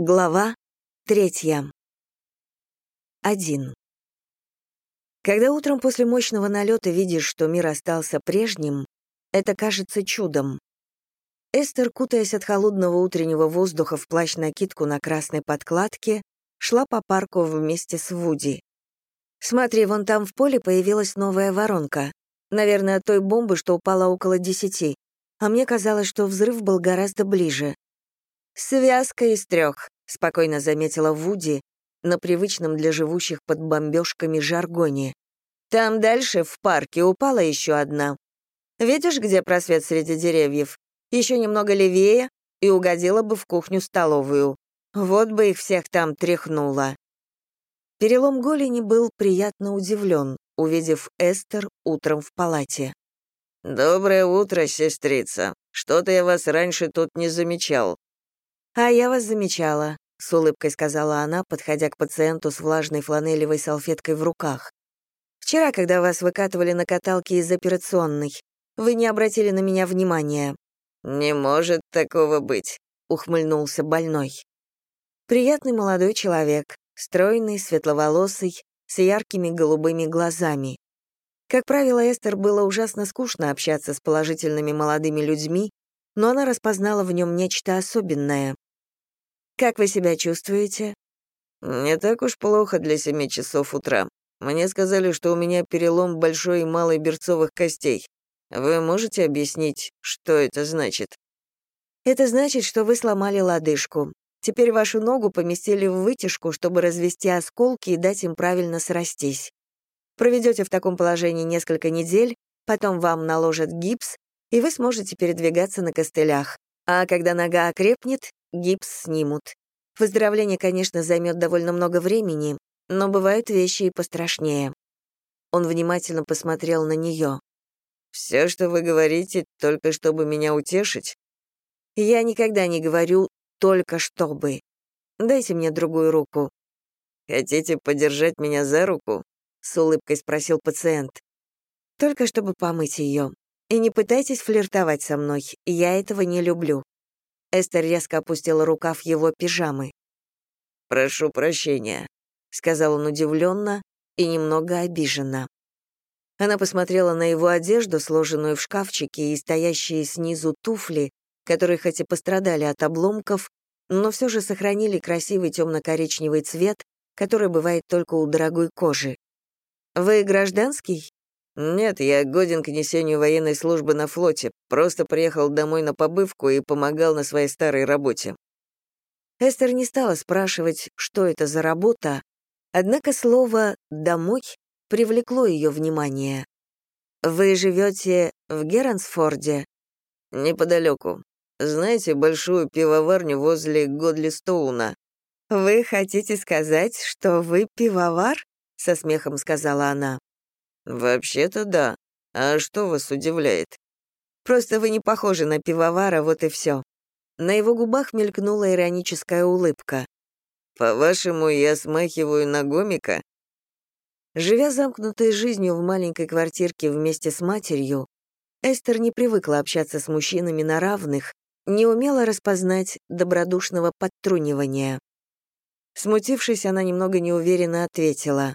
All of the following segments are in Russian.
Глава третья. Один. Когда утром после мощного налета видишь, что мир остался прежним, это кажется чудом. Эстер, кутаясь от холодного утреннего воздуха в плащ-накидку на красной подкладке, шла по парку вместе с Вуди. «Смотри, вон там в поле появилась новая воронка. Наверное, от той бомбы, что упала около десяти. А мне казалось, что взрыв был гораздо ближе. «Связка из трех», — спокойно заметила Вуди на привычном для живущих под бомбежками жаргоне. «Там дальше, в парке, упала еще одна. Видишь, где просвет среди деревьев? Еще немного левее, и угодила бы в кухню-столовую. Вот бы их всех там тряхнуло». Перелом голени был приятно удивлен, увидев Эстер утром в палате. «Доброе утро, сестрица. Что-то я вас раньше тут не замечал. «А я вас замечала», — с улыбкой сказала она, подходя к пациенту с влажной фланелевой салфеткой в руках. «Вчера, когда вас выкатывали на каталке из операционной, вы не обратили на меня внимания». «Не может такого быть», — ухмыльнулся больной. Приятный молодой человек, стройный, светловолосый, с яркими голубыми глазами. Как правило, Эстер было ужасно скучно общаться с положительными молодыми людьми, но она распознала в нем нечто особенное. «Как вы себя чувствуете?» «Не так уж плохо для семи часов утра. Мне сказали, что у меня перелом большой и малой берцовых костей. Вы можете объяснить, что это значит?» «Это значит, что вы сломали лодыжку. Теперь вашу ногу поместили в вытяжку, чтобы развести осколки и дать им правильно срастись. Проведете в таком положении несколько недель, потом вам наложат гипс, и вы сможете передвигаться на костылях. А когда нога окрепнет, гипс снимут. Выздоровление, конечно, займет довольно много времени, но бывают вещи и пострашнее. Он внимательно посмотрел на нее. «Все, что вы говорите, только чтобы меня утешить?» «Я никогда не говорю «только чтобы». Дайте мне другую руку». «Хотите подержать меня за руку?» — с улыбкой спросил пациент. «Только чтобы помыть ее. И не пытайтесь флиртовать со мной, я этого не люблю. Эстер резко опустила рукав его пижамы. «Прошу прощения», — сказал он удивленно и немного обиженно. Она посмотрела на его одежду, сложенную в шкафчике, и стоящие снизу туфли, которые хоть и пострадали от обломков, но все же сохранили красивый темно-коричневый цвет, который бывает только у дорогой кожи. «Вы гражданский?» «Нет, я годен к несению военной службы на флоте, просто приехал домой на побывку и помогал на своей старой работе». Эстер не стала спрашивать, что это за работа, однако слово «домой» привлекло ее внимание. «Вы живете в Герансфорде?» «Неподалеку. Знаете большую пивоварню возле Годлистоуна?» «Вы хотите сказать, что вы пивовар?» — со смехом сказала она. «Вообще-то да. А что вас удивляет?» «Просто вы не похожи на пивовара, вот и все». На его губах мелькнула ироническая улыбка. «По-вашему, я смахиваю на гомика?» Живя замкнутой жизнью в маленькой квартирке вместе с матерью, Эстер не привыкла общаться с мужчинами на равных, не умела распознать добродушного подтрунивания. Смутившись, она немного неуверенно ответила.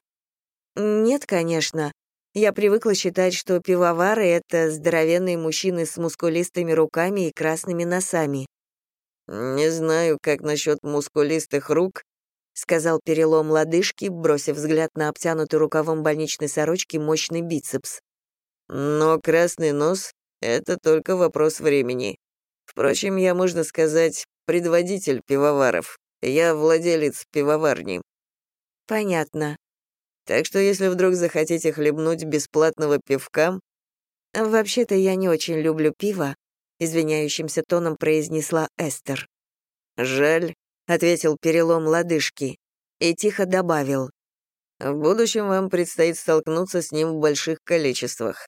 «Нет, конечно. Я привыкла считать, что пивовары — это здоровенные мужчины с мускулистыми руками и красными носами. «Не знаю, как насчет мускулистых рук», — сказал перелом лодыжки, бросив взгляд на обтянутый рукавом больничной сорочки мощный бицепс. «Но красный нос — это только вопрос времени. Впрочем, я, можно сказать, предводитель пивоваров. Я владелец пивоварни». «Понятно. Так что если вдруг захотите хлебнуть бесплатного пивка...» «Вообще-то я не очень люблю пиво», — извиняющимся тоном произнесла Эстер. «Жаль», — ответил перелом лодыжки и тихо добавил. «В будущем вам предстоит столкнуться с ним в больших количествах».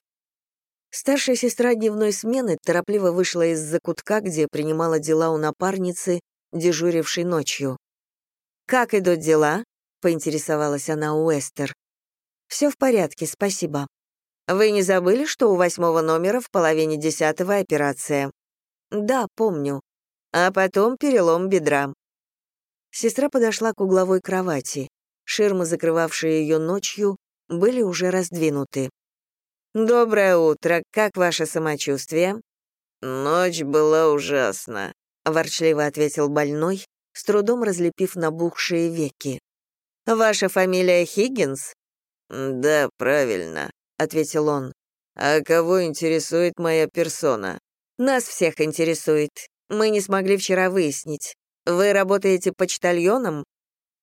Старшая сестра дневной смены торопливо вышла из закутка, где принимала дела у напарницы, дежурившей ночью. «Как идут дела?» — поинтересовалась она у Эстер. «Все в порядке, спасибо. Вы не забыли, что у восьмого номера в половине десятого операция?» «Да, помню. А потом перелом бедра». Сестра подошла к угловой кровати. Ширмы, закрывавшие ее ночью, были уже раздвинуты. «Доброе утро. Как ваше самочувствие?» «Ночь была ужасна», — ворчливо ответил больной, с трудом разлепив набухшие веки. «Ваша фамилия Хиггинс?» «Да, правильно», — ответил он. «А кого интересует моя персона?» «Нас всех интересует. Мы не смогли вчера выяснить. Вы работаете почтальоном?»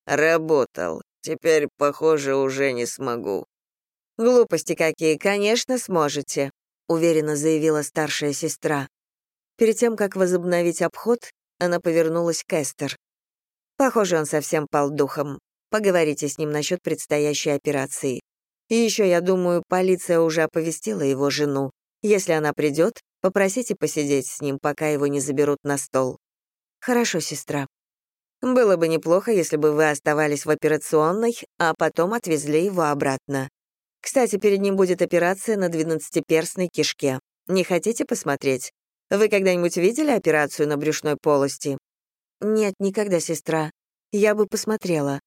«Работал. Теперь, похоже, уже не смогу». «Глупости какие, конечно, сможете», — уверенно заявила старшая сестра. Перед тем, как возобновить обход, она повернулась к Эстер. «Похоже, он совсем пал духом. Поговорите с ним насчет предстоящей операции. И еще, я думаю, полиция уже оповестила его жену. Если она придет, попросите посидеть с ним, пока его не заберут на стол». «Хорошо, сестра». «Было бы неплохо, если бы вы оставались в операционной, а потом отвезли его обратно. Кстати, перед ним будет операция на двенадцатиперстной кишке. Не хотите посмотреть? Вы когда-нибудь видели операцию на брюшной полости?» «Нет, никогда, сестра. Я бы посмотрела».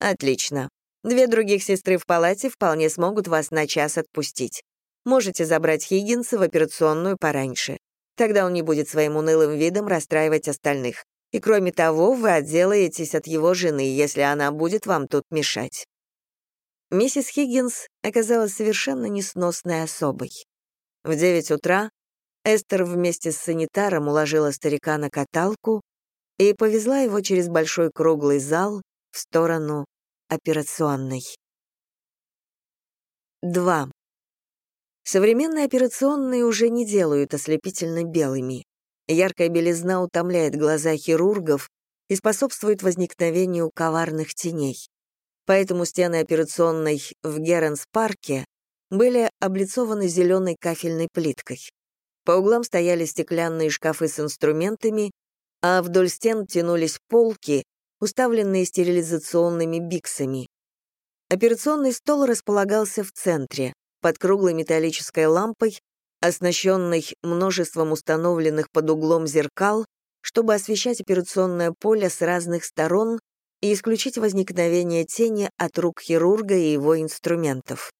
«Отлично. Две других сестры в палате вполне смогут вас на час отпустить. Можете забрать Хиггинса в операционную пораньше. Тогда он не будет своим унылым видом расстраивать остальных. И кроме того, вы отделаетесь от его жены, если она будет вам тут мешать. Миссис Хиггинс оказалась совершенно несносной особой. В девять утра Эстер вместе с санитаром уложила старика на каталку и повезла его через большой круглый зал в сторону операционной. 2. Современные операционные уже не делают ослепительно белыми. Яркая белизна утомляет глаза хирургов и способствует возникновению коварных теней. Поэтому стены операционной в Геренс-парке были облицованы зеленой кафельной плиткой. По углам стояли стеклянные шкафы с инструментами, а вдоль стен тянулись полки, уставленные стерилизационными биксами. Операционный стол располагался в центре, под круглой металлической лампой, оснащенной множеством установленных под углом зеркал, чтобы освещать операционное поле с разных сторон и исключить возникновение тени от рук хирурга и его инструментов.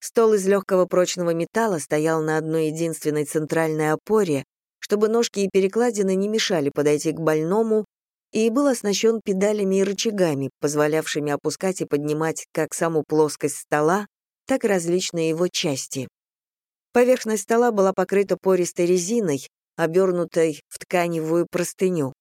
Стол из легкого прочного металла стоял на одной единственной центральной опоре, чтобы ножки и перекладины не мешали подойти к больному, и был оснащен педалями и рычагами, позволявшими опускать и поднимать как саму плоскость стола, так и различные его части. Поверхность стола была покрыта пористой резиной, обернутой в тканевую простыню.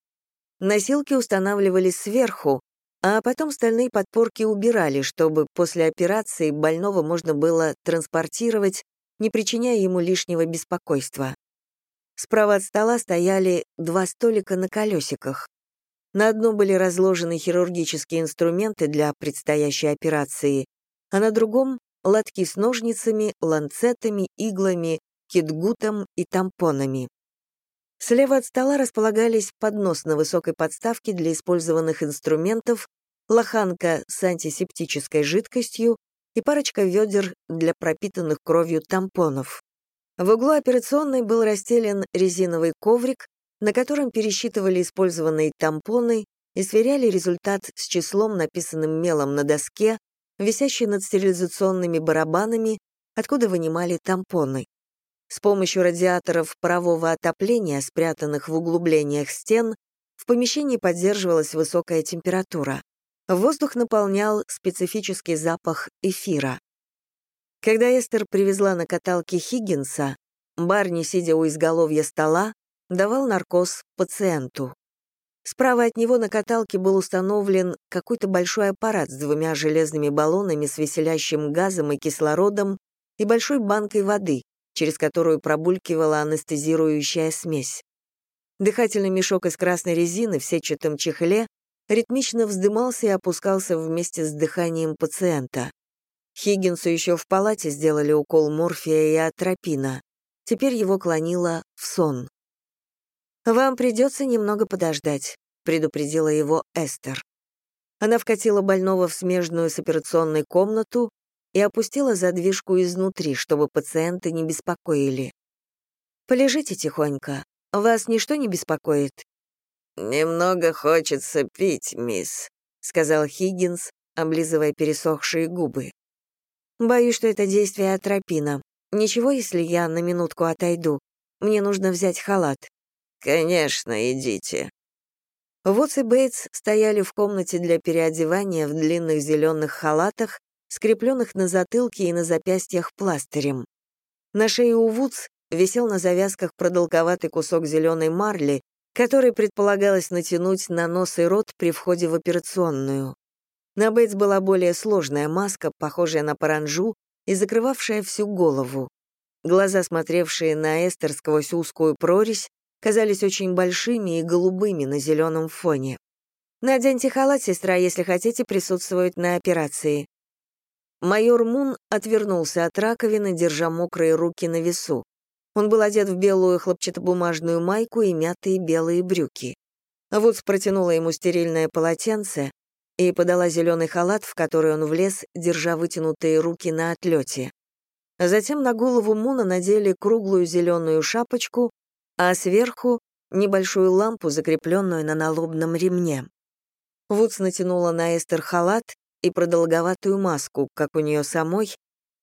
Носилки устанавливались сверху, а потом стальные подпорки убирали, чтобы после операции больного можно было транспортировать, не причиняя ему лишнего беспокойства. Справа от стола стояли два столика на колесиках. На одном были разложены хирургические инструменты для предстоящей операции, а на другом — лотки с ножницами, ланцетами, иглами, китгутом и тампонами. Слева от стола располагались поднос на высокой подставке для использованных инструментов, лоханка с антисептической жидкостью и парочка ведер для пропитанных кровью тампонов. В углу операционной был расстелен резиновый коврик, на котором пересчитывали использованные тампоны и сверяли результат с числом, написанным мелом на доске, висящей над стерилизационными барабанами, откуда вынимали тампоны. С помощью радиаторов парового отопления, спрятанных в углублениях стен, в помещении поддерживалась высокая температура. Воздух наполнял специфический запах эфира. Когда Эстер привезла на каталке Хиггинса, Барни, сидя у изголовья стола, давал наркоз пациенту. Справа от него на каталке был установлен какой-то большой аппарат с двумя железными баллонами с веселящим газом и кислородом и большой банкой воды, через которую пробулькивала анестезирующая смесь. Дыхательный мешок из красной резины в сетчатом чехле ритмично вздымался и опускался вместе с дыханием пациента. Хиггинсу еще в палате сделали укол морфия и атропина. Теперь его клонило в сон. «Вам придется немного подождать», — предупредила его Эстер. Она вкатила больного в смежную с операционной комнату и опустила задвижку изнутри, чтобы пациенты не беспокоили. «Полежите тихонько. Вас ничто не беспокоит?» «Немного хочется пить, мисс», — сказал Хиггинс, облизывая пересохшие губы. «Боюсь, что это действие атропина. Ничего, если я на минутку отойду? Мне нужно взять халат». «Конечно, идите». Вудс и Бейтс стояли в комнате для переодевания в длинных зеленых халатах, скрепленных на затылке и на запястьях пластырем. На шее у Вудс висел на завязках продолговатый кусок зеленой марли, который предполагалось натянуть на нос и рот при входе в операционную. На Бейтс была более сложная маска, похожая на паранжу и закрывавшая всю голову. Глаза, смотревшие на Эстер сквозь узкую прорезь, казались очень большими и голубыми на зеленом фоне. «Наденьте халат, сестра, если хотите присутствовать на операции». Майор Мун отвернулся от раковины, держа мокрые руки на весу. Он был одет в белую хлопчатобумажную майку и мятые белые брюки. Вудс протянула ему стерильное полотенце и подала зеленый халат, в который он влез, держа вытянутые руки на отлете. Затем на голову Муна надели круглую зеленую шапочку а сверху — небольшую лампу, закрепленную на налобном ремне. Вудс натянула на Эстер халат и продолговатую маску, как у нее самой,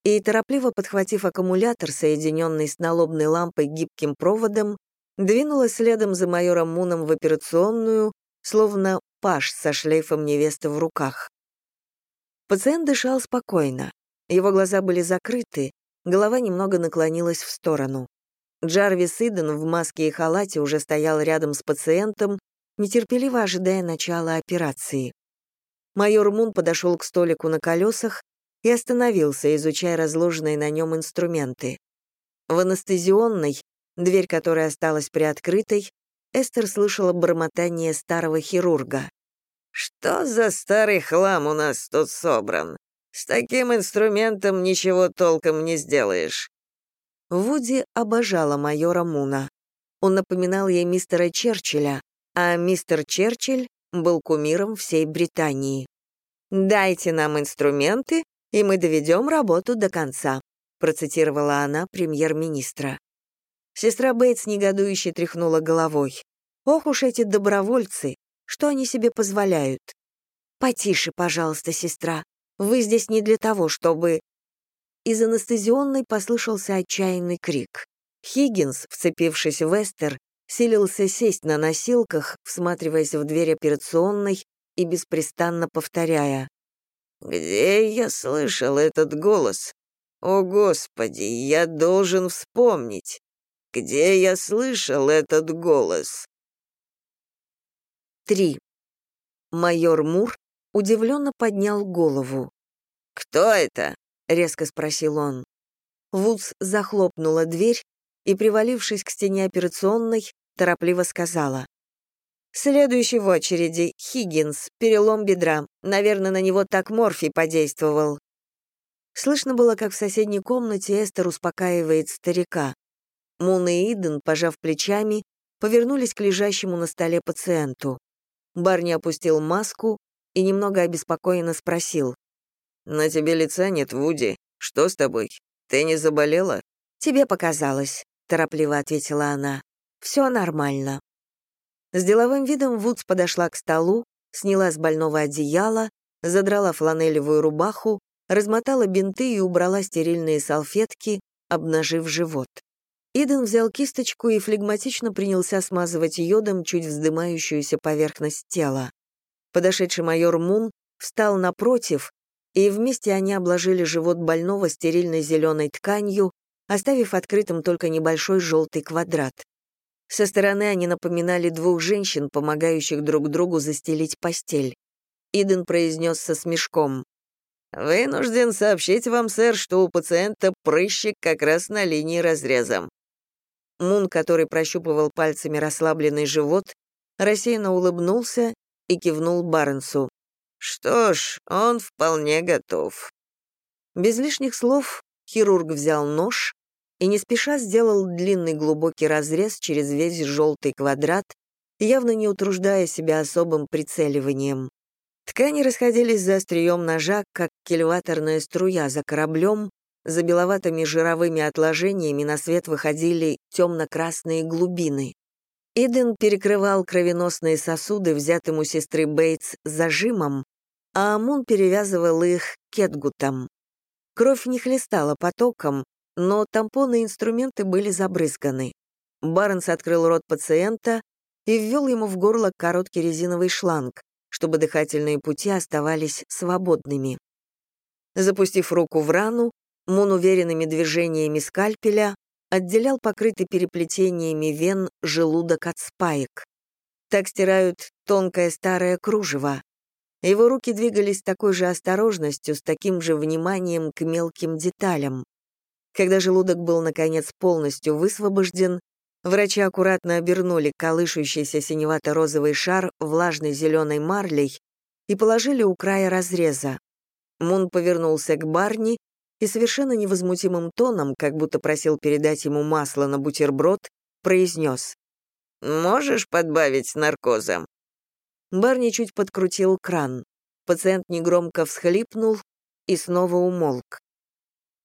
и, торопливо подхватив аккумулятор, соединенный с налобной лампой гибким проводом, двинулась следом за майором Муном в операционную, словно паш со шлейфом невесты в руках. Пациент дышал спокойно. Его глаза были закрыты, голова немного наклонилась в сторону. Джарвис Иден в маске и халате уже стоял рядом с пациентом, нетерпеливо ожидая начала операции. Майор Мун подошел к столику на колесах и остановился, изучая разложенные на нем инструменты. В анестезионной, дверь которой осталась приоткрытой, Эстер слышала бормотание старого хирурга. «Что за старый хлам у нас тут собран? С таким инструментом ничего толком не сделаешь. Вуди обожала майора Муна. Он напоминал ей мистера Черчилля, а мистер Черчилль был кумиром всей Британии. «Дайте нам инструменты, и мы доведем работу до конца», процитировала она премьер-министра. Сестра Бейтс негодующе тряхнула головой. «Ох уж эти добровольцы! Что они себе позволяют?» «Потише, пожалуйста, сестра. Вы здесь не для того, чтобы...» Из анестезионной послышался отчаянный крик. Хиггинс, вцепившись в Эстер, силился сесть на носилках, всматриваясь в дверь операционной и беспрестанно повторяя. «Где я слышал этот голос? О, Господи, я должен вспомнить! Где я слышал этот голос?» 3. Майор Мур удивленно поднял голову. «Кто это?» Резко спросил он. Вудс захлопнула дверь и, привалившись к стене операционной, торопливо сказала. «Следующий в очереди — Хиггинс, перелом бедра. Наверное, на него так морфий подействовал». Слышно было, как в соседней комнате Эстер успокаивает старика. Мун и Иден, пожав плечами, повернулись к лежащему на столе пациенту. Барни опустил маску и немного обеспокоенно спросил. «На тебе лица нет, Вуди. Что с тобой? Ты не заболела?» «Тебе показалось», — торопливо ответила она. «Все нормально». С деловым видом Вудс подошла к столу, сняла с больного одеяла, задрала фланелевую рубаху, размотала бинты и убрала стерильные салфетки, обнажив живот. Иден взял кисточку и флегматично принялся смазывать йодом чуть вздымающуюся поверхность тела. Подошедший майор Мун встал напротив и вместе они обложили живот больного стерильной зеленой тканью, оставив открытым только небольшой желтый квадрат. Со стороны они напоминали двух женщин, помогающих друг другу застелить постель. Иден произнес со смешком. «Вынужден сообщить вам, сэр, что у пациента прыщик как раз на линии разреза». Мун, который прощупывал пальцами расслабленный живот, рассеянно улыбнулся и кивнул Барнсу. Что ж, он вполне готов. Без лишних слов хирург взял нож и не спеша сделал длинный глубокий разрез через весь желтый квадрат, явно не утруждая себя особым прицеливанием. Ткани расходились за острием ножа, как кильваторная струя за кораблем, за беловатыми жировыми отложениями на свет выходили темно-красные глубины. Иден перекрывал кровеносные сосуды, взятым у сестры Бейтс, зажимом, а Амун перевязывал их кетгутом. Кровь не хлестала потоком, но тампоны и инструменты были забрызганы. Барнс открыл рот пациента и ввел ему в горло короткий резиновый шланг, чтобы дыхательные пути оставались свободными. Запустив руку в рану, Мун уверенными движениями скальпеля отделял покрытый переплетениями вен желудок от спаек. Так стирают тонкое старое кружево. Его руки двигались с такой же осторожностью, с таким же вниманием к мелким деталям. Когда желудок был, наконец, полностью высвобожден, врачи аккуратно обернули колышущийся синевато-розовый шар влажной зеленой марлей и положили у края разреза. Мун повернулся к Барни и совершенно невозмутимым тоном, как будто просил передать ему масло на бутерброд, произнес «Можешь подбавить наркоза?» Барни чуть подкрутил кран. Пациент негромко всхлипнул и снова умолк.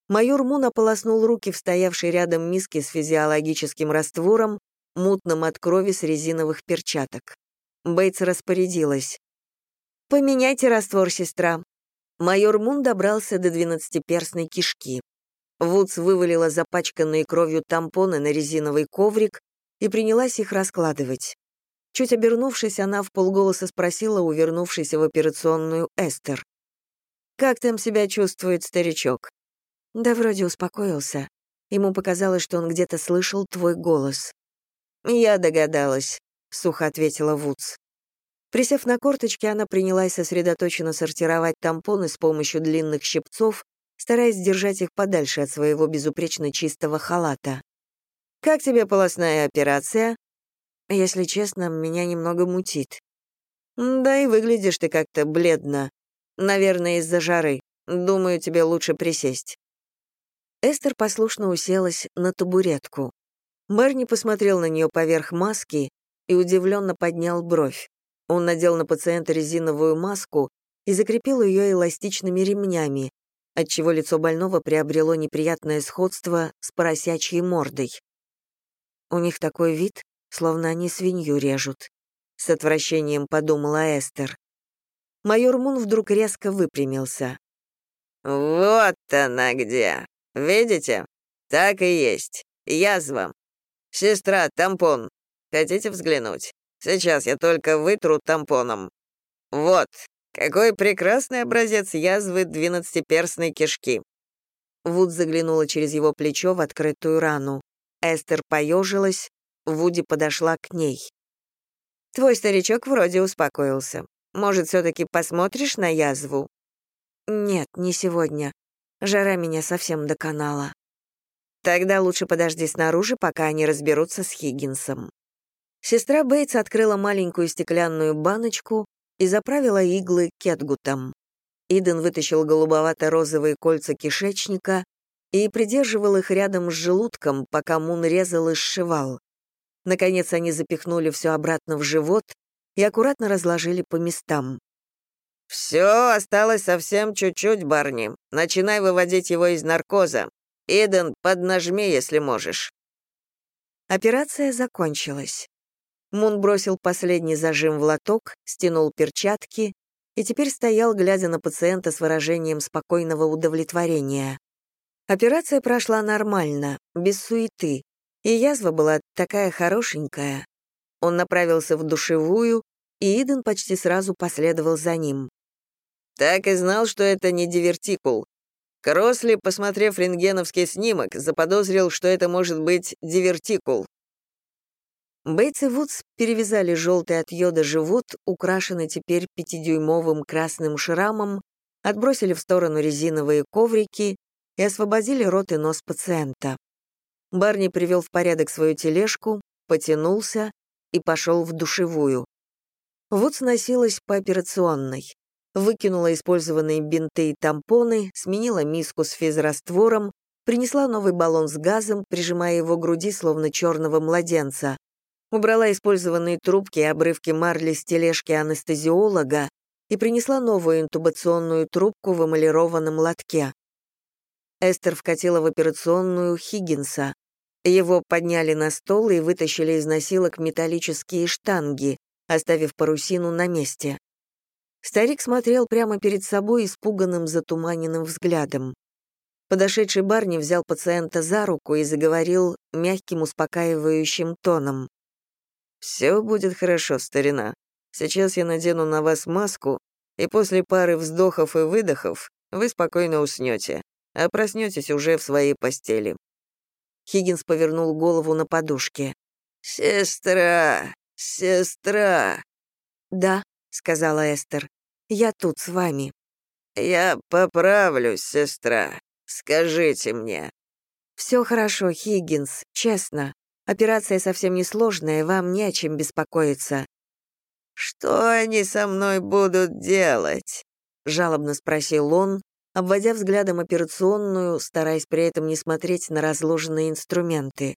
Майор Мун ополоснул руки в стоявшей рядом миске с физиологическим раствором, мутным от крови с резиновых перчаток. Бейтс распорядилась. «Поменяйте раствор, сестра. Майор Мун добрался до двенадцатиперстной кишки. Вудс вывалила запачканные кровью тампоны на резиновый коврик и принялась их раскладывать. Чуть обернувшись, она в полголоса спросила у вернувшейся в операционную Эстер. «Как там себя чувствует старичок?» «Да вроде успокоился. Ему показалось, что он где-то слышал твой голос». «Я догадалась», — сухо ответила Вудс. Присев на корточки, она принялась сосредоточенно сортировать тампоны с помощью длинных щипцов, стараясь держать их подальше от своего безупречно чистого халата. «Как тебе полостная операция?» «Если честно, меня немного мутит». «Да и выглядишь ты как-то бледно. Наверное, из-за жары. Думаю, тебе лучше присесть». Эстер послушно уселась на табуретку. Барни посмотрел на нее поверх маски и удивленно поднял бровь. Он надел на пациента резиновую маску и закрепил ее эластичными ремнями, отчего лицо больного приобрело неприятное сходство с поросячьей мордой. У них такой вид, словно они свинью режут. С отвращением подумала Эстер. Майор Мун вдруг резко выпрямился. «Вот она где! Видите? Так и есть. Язва. Сестра, тампон. Хотите взглянуть?» Сейчас я только вытру тампоном. Вот, какой прекрасный образец язвы двенадцатиперстной кишки». Вуд заглянула через его плечо в открытую рану. Эстер поежилась, Вуди подошла к ней. «Твой старичок вроде успокоился. Может, все-таки посмотришь на язву?» «Нет, не сегодня. Жара меня совсем доконала». «Тогда лучше подожди снаружи, пока они разберутся с Хиггинсом». Сестра Бейтс открыла маленькую стеклянную баночку и заправила иглы кетгутом. Иден вытащил голубовато-розовые кольца кишечника и придерживал их рядом с желудком, пока Мун резал и сшивал. Наконец они запихнули все обратно в живот и аккуратно разложили по местам. «Все, осталось совсем чуть-чуть, Барни. Начинай выводить его из наркоза. Иден, поднажми, если можешь». Операция закончилась. Мун бросил последний зажим в лоток, стянул перчатки и теперь стоял, глядя на пациента с выражением спокойного удовлетворения. Операция прошла нормально, без суеты, и язва была такая хорошенькая. Он направился в душевую, и Иден почти сразу последовал за ним. «Так и знал, что это не дивертикул. Кросли, посмотрев рентгеновский снимок, заподозрил, что это может быть дивертикул. Бейтс и Вудс перевязали желтый от йода живот, украшенный теперь пятидюймовым красным шрамом, отбросили в сторону резиновые коврики и освободили рот и нос пациента. Барни привел в порядок свою тележку, потянулся и пошел в душевую. Вудс носилась по операционной. Выкинула использованные бинты и тампоны, сменила миску с физраствором, принесла новый баллон с газом, прижимая его к груди, словно черного младенца, убрала использованные трубки и обрывки марли с тележки анестезиолога и принесла новую интубационную трубку в эмалированном лотке. Эстер вкатила в операционную Хиггинса. Его подняли на стол и вытащили из носилок металлические штанги, оставив парусину на месте. Старик смотрел прямо перед собой испуганным затуманенным взглядом. Подошедший Барни взял пациента за руку и заговорил мягким успокаивающим тоном. «Все будет хорошо, старина. Сейчас я надену на вас маску, и после пары вздохов и выдохов вы спокойно уснете, а проснетесь уже в своей постели». Хиггинс повернул голову на подушке. «Сестра! Сестра!» «Да», — сказала Эстер, — «я тут с вами». «Я поправлюсь, сестра. Скажите мне». «Все хорошо, Хиггинс, честно. Операция совсем несложная, вам не о чем беспокоиться». «Что они со мной будут делать?» — жалобно спросил он, обводя взглядом операционную, стараясь при этом не смотреть на разложенные инструменты.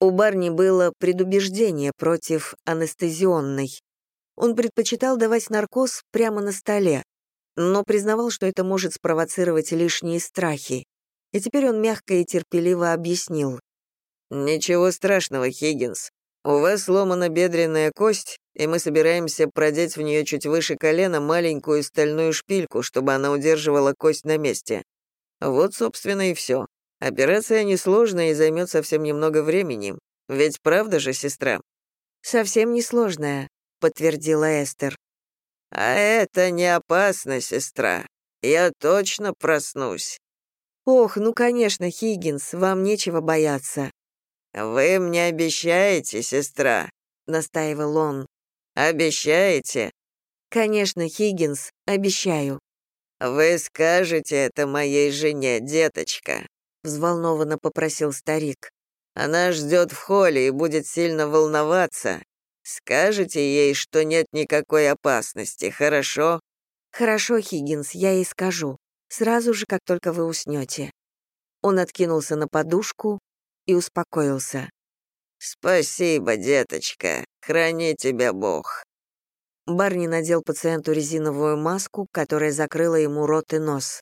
У Барни было предубеждение против анестезионной. Он предпочитал давать наркоз прямо на столе, но признавал, что это может спровоцировать лишние страхи. И теперь он мягко и терпеливо объяснил. «Ничего страшного, Хиггинс. У вас сломана бедренная кость, и мы собираемся продеть в нее чуть выше колена маленькую стальную шпильку, чтобы она удерживала кость на месте. Вот, собственно, и все. Операция несложная и займет совсем немного времени. Ведь правда же, сестра?» «Совсем несложная», — подтвердила Эстер. «А это не опасно, сестра. Я точно проснусь». «Ох, ну, конечно, Хиггинс, вам нечего бояться». «Вы мне обещаете, сестра?» — настаивал он. «Обещаете?» «Конечно, Хиггинс, обещаю». «Вы скажете это моей жене, деточка», — взволнованно попросил старик. «Она ждет в холле и будет сильно волноваться. Скажете ей, что нет никакой опасности, хорошо?» «Хорошо, Хиггинс, я ей скажу. Сразу же, как только вы уснете». Он откинулся на подушку и успокоился. «Спасибо, деточка. Храни тебя Бог». Барни надел пациенту резиновую маску, которая закрыла ему рот и нос.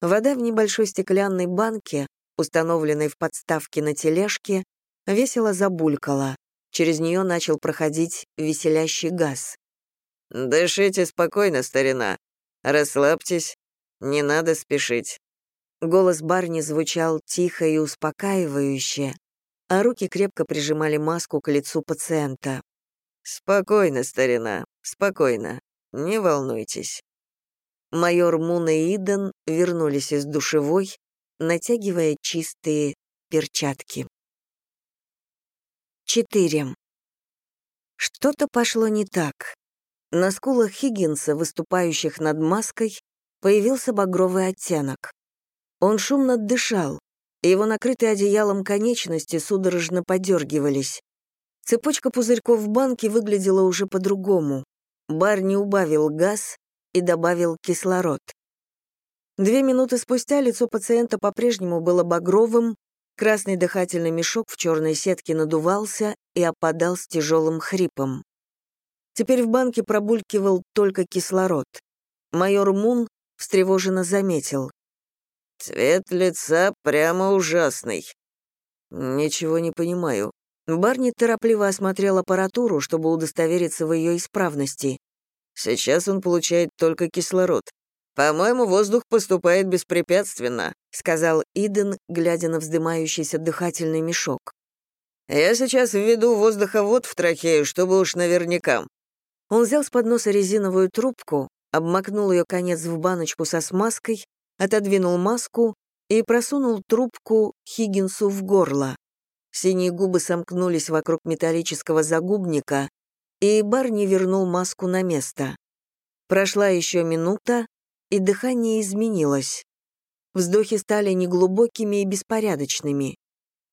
Вода в небольшой стеклянной банке, установленной в подставке на тележке, весело забулькала. Через нее начал проходить веселящий газ. «Дышите спокойно, старина. Расслабьтесь. Не надо спешить». Голос Барни звучал тихо и успокаивающе, а руки крепко прижимали маску к лицу пациента. «Спокойно, старина, спокойно. Не волнуйтесь». Майор Мун и Иден вернулись из душевой, натягивая чистые перчатки. 4. Что-то пошло не так. На скулах Хиггинса, выступающих над маской, появился багровый оттенок. Он шумно дышал, и его накрытые одеялом конечности судорожно подергивались. Цепочка пузырьков в банке выглядела уже по-другому. Барни убавил газ и добавил кислород. Две минуты спустя лицо пациента по-прежнему было багровым, Красный дыхательный мешок в черной сетке надувался и опадал с тяжелым хрипом. Теперь в банке пробулькивал только кислород. Майор Мун встревоженно заметил. «Цвет лица прямо ужасный». «Ничего не понимаю». Барни торопливо осмотрел аппаратуру, чтобы удостовериться в ее исправности. «Сейчас он получает только кислород. «По-моему, воздух поступает беспрепятственно», — сказал Иден, глядя на вздымающийся дыхательный мешок. «Я сейчас введу воздуховод в трахею, чтобы уж наверняка». Он взял с подноса резиновую трубку, обмакнул ее конец в баночку со смазкой, отодвинул маску и просунул трубку Хиггинсу в горло. Синие губы сомкнулись вокруг металлического загубника, и Барни вернул маску на место. Прошла еще минута, и дыхание изменилось. Вздохи стали неглубокими и беспорядочными.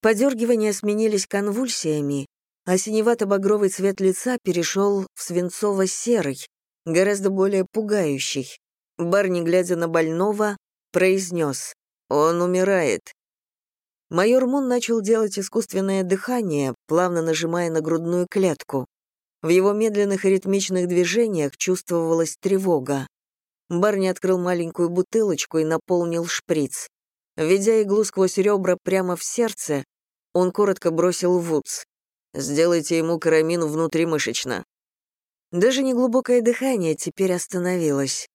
Подергивания сменились конвульсиями, а синевато-багровый цвет лица перешел в свинцово-серый, гораздо более пугающий. Барни, глядя на больного, произнес «Он умирает». Майор Мун начал делать искусственное дыхание, плавно нажимая на грудную клетку. В его медленных и ритмичных движениях чувствовалась тревога. Барни открыл маленькую бутылочку и наполнил шприц. Введя иглу сквозь ребра прямо в сердце, Он коротко бросил Вудс. «Сделайте ему карамин внутримышечно». Даже неглубокое дыхание теперь остановилось.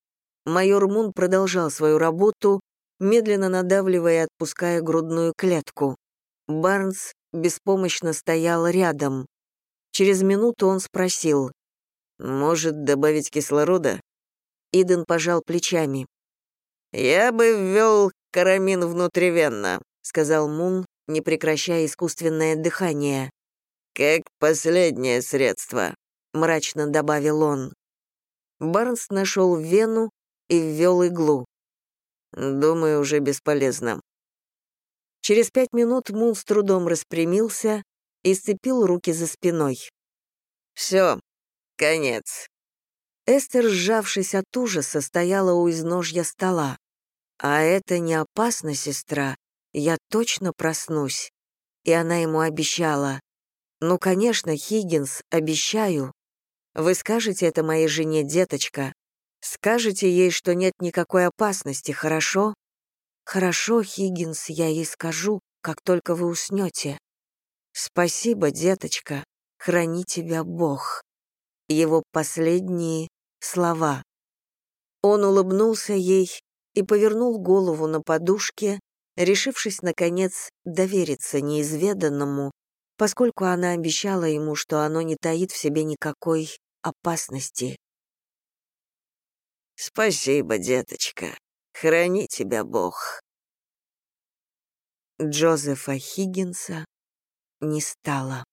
Майор Мун продолжал свою работу, медленно надавливая и отпуская грудную клетку. Барнс беспомощно стоял рядом. Через минуту он спросил, «Может, добавить кислорода?» Иден пожал плечами. «Я бы ввел карамин внутривенно», — сказал Мун, не прекращая искусственное дыхание. «Как последнее средство», — мрачно добавил он. Барнс нашел вену и ввел иглу. «Думаю, уже бесполезно». Через пять минут Мун с трудом распрямился и сцепил руки за спиной. «Все, конец». Эстер, сжавшись от ужаса, стояла у изножья стола. «А это не опасно, сестра. Я точно проснусь». И она ему обещала. «Ну, конечно, Хиггинс, обещаю. Вы скажете это моей жене, деточка. Скажете ей, что нет никакой опасности, хорошо?» «Хорошо, Хиггинс, я ей скажу, как только вы уснете». «Спасибо, деточка. Храни тебя Бог». Его последние слова. Он улыбнулся ей и повернул голову на подушке, решившись, наконец, довериться неизведанному, поскольку она обещала ему, что оно не таит в себе никакой опасности. «Спасибо, деточка», Храни тебя Бог. Джозефа Хиггинса не стало.